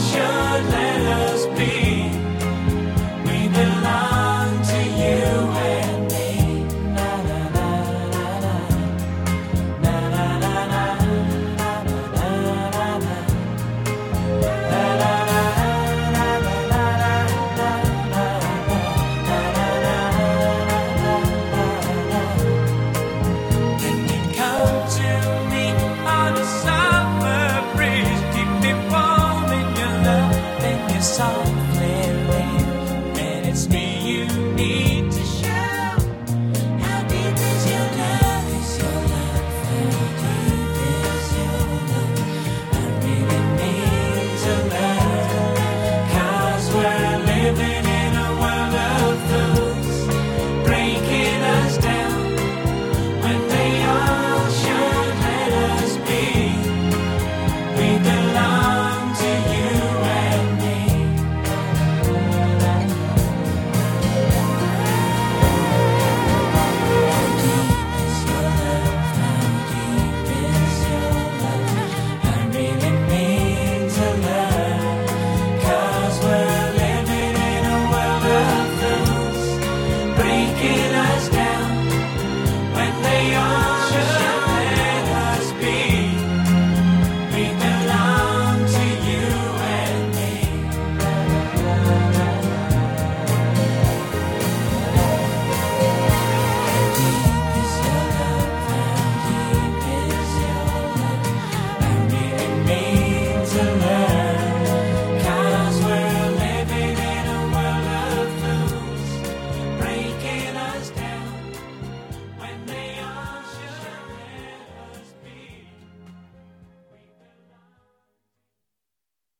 Should let us be.